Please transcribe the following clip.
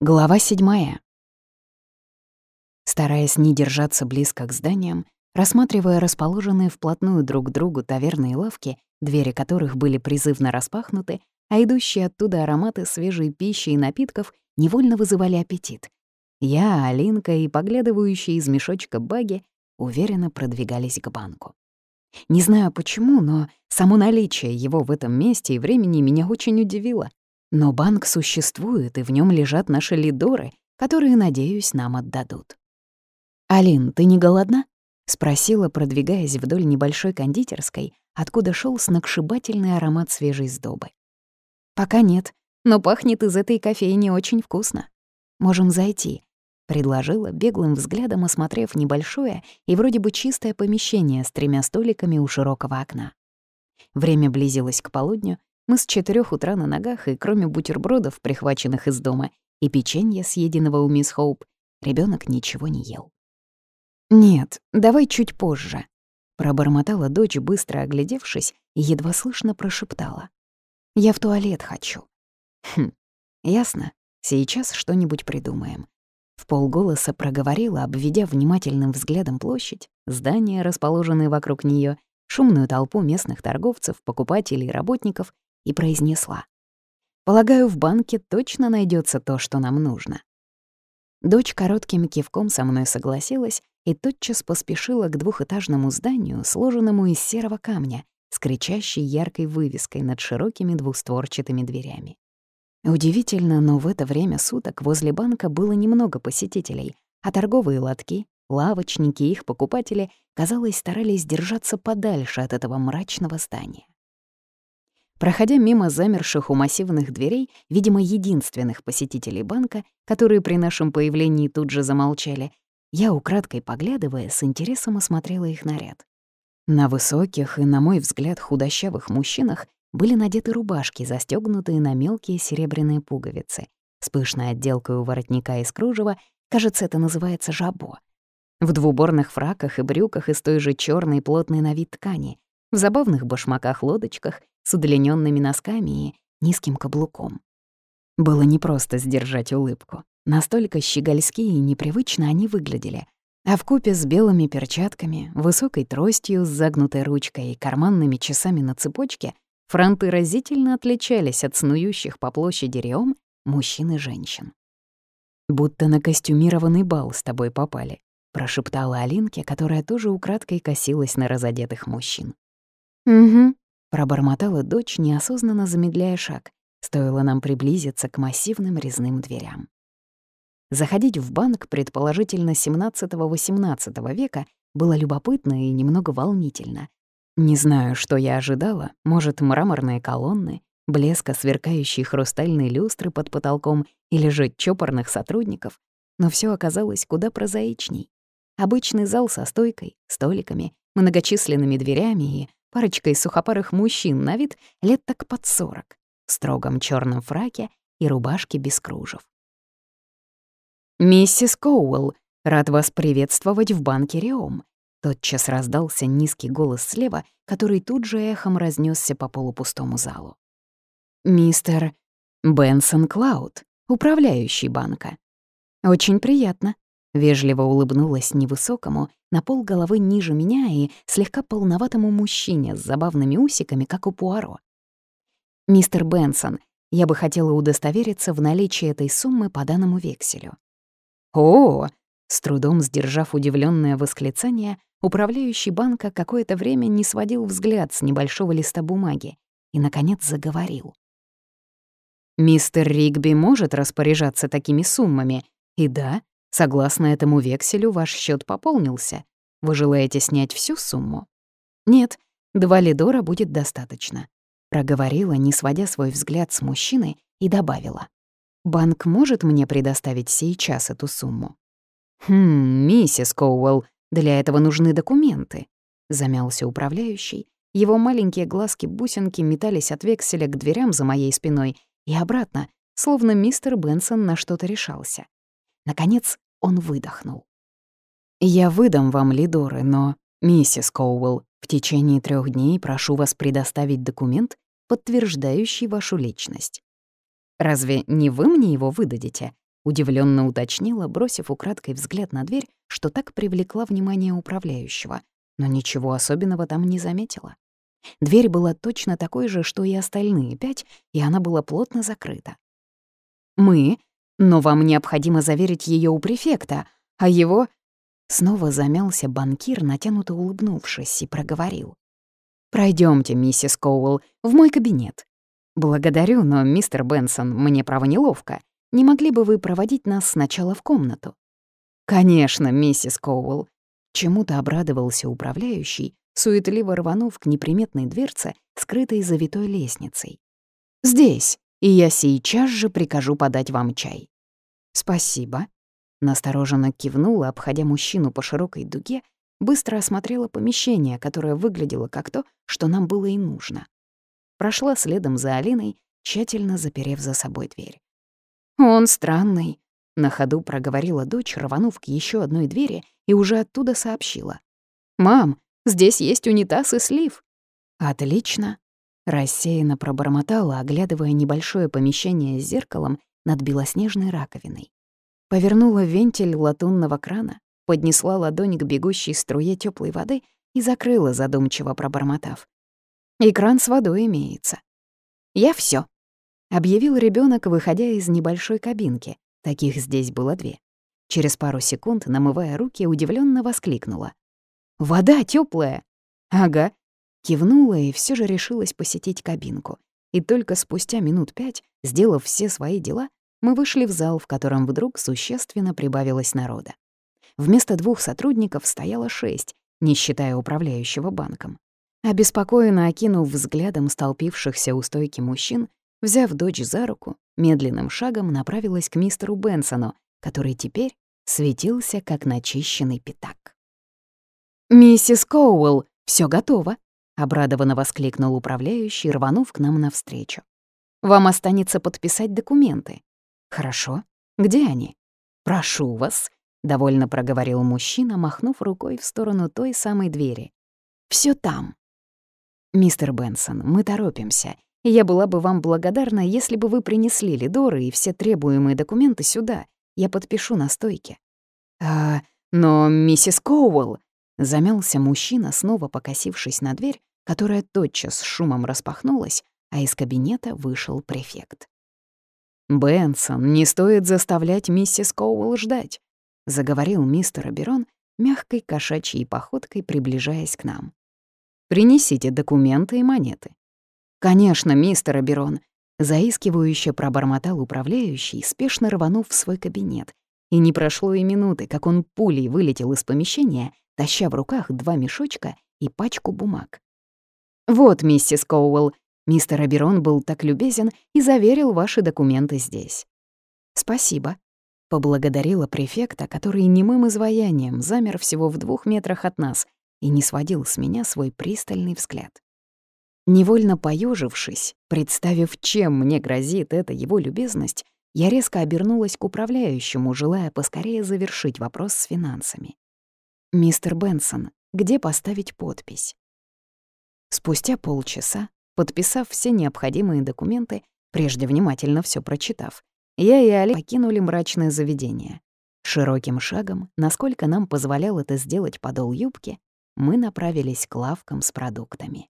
Глава седьмая. Стараясь не держаться близко к зданиям, рассматривая расположенные вплотную друг к другу таверные лавки, двери которых были призывно распахнуты, а идущие оттуда ароматы свежей пищи и напитков невольно вызывали аппетит. Я, Алинка и поглядывающие из мешочка баги уверенно продвигались к банку. Не знаю почему, но само наличие его в этом месте и времени меня очень удивило. Но банк существует, и в нем лежат наши лидоры, которые, надеюсь, нам отдадут. «Алин, ты не голодна?» — спросила, продвигаясь вдоль небольшой кондитерской, откуда шел сногсшибательный аромат свежей сдобы. «Пока нет, но пахнет из этой кофейни очень вкусно. Можем зайти», — предложила, беглым взглядом осмотрев небольшое и вроде бы чистое помещение с тремя столиками у широкого окна. Время близилось к полудню, мы с четырех утра на ногах, и кроме бутербродов, прихваченных из дома, и печенья, съеденного у мисс Хоуп, ребенок ничего не ел. «Нет, давай чуть позже», — пробормотала дочь, быстро оглядевшись, и едва слышно прошептала. «Я в туалет хочу». «Хм, ясно. Сейчас что-нибудь придумаем». В полголоса проговорила, обведя внимательным взглядом площадь, здания, расположенные вокруг нее, шумную толпу местных торговцев, покупателей работников, и произнесла. «Полагаю, в банке точно найдется то, что нам нужно». Дочь коротким кивком со мной согласилась и тотчас поспешила к двухэтажному зданию, сложенному из серого камня, с кричащей яркой вывеской над широкими двустворчатыми дверями. Удивительно, но в это время суток возле банка было немного посетителей, а торговые лотки, лавочники и их покупатели, казалось, старались держаться подальше от этого мрачного здания. Проходя мимо замерших у массивных дверей, видимо, единственных посетителей банка, которые при нашем появлении тут же замолчали, я, украдкой поглядывая, с интересом осмотрела их наряд. На высоких и, на мой взгляд, худощавых мужчинах были надеты рубашки, застегнутые на мелкие серебряные пуговицы, с пышной отделкой у воротника из кружева, кажется, это называется жабо. В двуборных фраках и брюках из той же черной плотной на вид ткани, в забавных башмаках-лодочках с удлиненными носками и низким каблуком. Было непросто сдержать улыбку. Настолько щегольские и непривычно они выглядели. А в купе с белыми перчатками, высокой тростью с загнутой ручкой и карманными часами на цепочке фронты разительно отличались от снующих по площади Риом мужчин и женщин. «Будто на костюмированный бал с тобой попали», — прошептала Алинке, которая тоже украдкой косилась на разодетых мужчин. «Угу», Пробормотала дочь, неосознанно замедляя шаг. Стоило нам приблизиться к массивным резным дверям. Заходить в банк, предположительно, 17-18 века, было любопытно и немного волнительно. Не знаю, что я ожидала, может, мраморные колонны, блеска сверкающей хрустальной люстры под потолком или же чопорных сотрудников, но все оказалось куда прозаичней. Обычный зал со стойкой, столиками, многочисленными дверями и парочкой сухопарых мужчин на вид лет так под сорок, в строгом черном фраке и рубашке без кружев. «Миссис Коуэлл, рад вас приветствовать в банке Риом», Тотчас раздался низкий голос слева, который тут же эхом разнесся по полупустому залу. «Мистер Бенсон Клауд, управляющий банка. Очень приятно», — вежливо улыбнулась невысокому, на пол головы ниже меня и слегка полноватому мужчине с забавными усиками, как у Пуаро. «Мистер Бенсон, я бы хотела удостовериться в наличии этой суммы по данному векселю». «О!» — с трудом сдержав удивленное восклицание, управляющий банка какое-то время не сводил взгляд с небольшого листа бумаги и, наконец, заговорил. «Мистер Ригби может распоряжаться такими суммами, и да, Согласно этому векселю, ваш счет пополнился. Вы желаете снять всю сумму? Нет, два лидора будет достаточно. Проговорила, не сводя свой взгляд с мужчины, и добавила. Банк может мне предоставить сейчас эту сумму? Хм, миссис Коуэлл, для этого нужны документы. Замялся управляющий. Его маленькие глазки-бусинки метались от векселя к дверям за моей спиной и обратно, словно мистер Бенсон на что-то решался. Наконец он выдохнул. «Я выдам вам лидоры, но, миссис Коуэлл, в течение трех дней прошу вас предоставить документ, подтверждающий вашу личность». «Разве не вы мне его выдадите?» — Удивленно уточнила, бросив украдкой взгляд на дверь, что так привлекла внимание управляющего, но ничего особенного там не заметила. Дверь была точно такой же, что и остальные пять, и она была плотно закрыта. «Мы? Но вам необходимо заверить ее у префекта, а его...» Снова замялся банкир, натянуто улыбнувшись, и проговорил. Пройдемте, миссис Коуэлл, в мой кабинет. Благодарю, но, мистер Бенсон, мне право неловко. Не могли бы вы проводить нас сначала в комнату? Конечно, миссис Коуэлл. Чему-то обрадовался управляющий, суетливо рванув к неприметной дверце, скрытой завитой лестницей. «Здесь, и я сейчас же прикажу подать вам чай». «Спасибо», — настороженно кивнула, обходя мужчину по широкой дуге, быстро осмотрела помещение, которое выглядело как то, что нам было и нужно. Прошла следом за Алиной, тщательно заперев за собой дверь. «Он странный», — на ходу проговорила дочь, рванув к еще одной двери и уже оттуда сообщила. «Мам, здесь есть унитаз и слив». «Отлично», — рассеянно пробормотала, оглядывая небольшое помещение с зеркалом над белоснежной раковиной. Повернула вентиль латунного крана, поднесла ладонь к бегущей струе теплой воды и закрыла, задумчиво пробормотав. «Экран с водой имеется». «Я все, объявил ребенок, выходя из небольшой кабинки. Таких здесь было две. Через пару секунд, намывая руки, удивленно воскликнула. «Вода теплая. «Ага». Кивнула и все же решилась посетить кабинку. И только спустя минут пять, сделав все свои дела, мы вышли в зал, в котором вдруг существенно прибавилось народа. Вместо двух сотрудников стояло шесть, не считая управляющего банком. Обеспокоенно окинув взглядом столпившихся у стойки мужчин, взяв дочь за руку, медленным шагом направилась к мистеру Бенсону, который теперь светился, как начищенный пятак. «Миссис Коуэлл, все готово!» — обрадованно воскликнул управляющий, рванув к нам навстречу. «Вам останется подписать документы». «Хорошо. Где они?» «Прошу вас», — довольно проговорил мужчина, махнув рукой в сторону той самой двери. Все там». «Мистер Бенсон, мы торопимся, я была бы вам благодарна, если бы вы принесли Лидоры и все требуемые документы сюда. Я подпишу на стойке». «А, но миссис Коуэлл...» — замялся мужчина, снова покосившись на дверь, которая тотчас шумом распахнулась, а из кабинета вышел префект. «Бенсон, не стоит заставлять миссис Коуэлл ждать заговорил мистер Аберон, мягкой кошачьей походкой приближаясь к нам. «Принесите документы и монеты». «Конечно, мистер Аберон», — заискивающе пробормотал управляющий, спешно рванув в свой кабинет. И не прошло и минуты, как он пулей вылетел из помещения, таща в руках два мешочка и пачку бумаг. «Вот, миссис Коуэлл, мистер Аберон был так любезен и заверил ваши документы здесь». «Спасибо», Поблагодарила префекта, который немым изваянием замер всего в двух метрах от нас и не сводил с меня свой пристальный взгляд. Невольно поежившись, представив, чем мне грозит эта его любезность, я резко обернулась к управляющему, желая поскорее завершить вопрос с финансами. «Мистер Бенсон, где поставить подпись?» Спустя полчаса, подписав все необходимые документы, прежде внимательно все прочитав, я и Али покинули мрачное заведение. Широким шагом, насколько нам позволял это сделать подол юбки, мы направились к лавкам с продуктами.